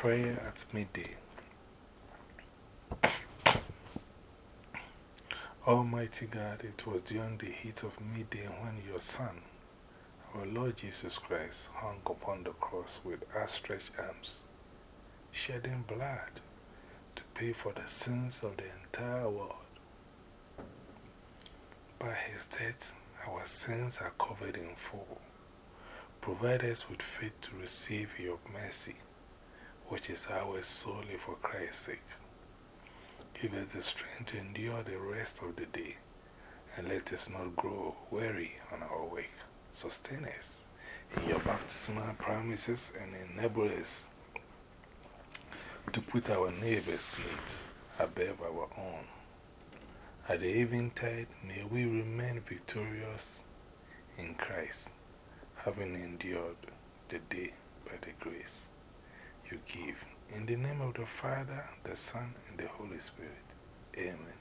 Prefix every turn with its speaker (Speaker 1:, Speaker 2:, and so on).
Speaker 1: Prayer at midday. Almighty God, it was during the heat of midday when your Son, our Lord Jesus Christ, hung upon the cross with outstretched arms, shedding blood to pay for the sins of the entire world. By his death, our sins are covered in full. Provide us with faith to receive your mercy which is ours solely for Christ's sake. Give us the strength to endure the rest of the day, and let us not grow weary on our way. Sustain us in your baptismal promises and enable us to put our neighbor's needs above our own. At the eventide, may we remain victorious in Christ, having endured the day by the grace you give. In the name of the Father, the Son, and the Holy Spirit. Amen.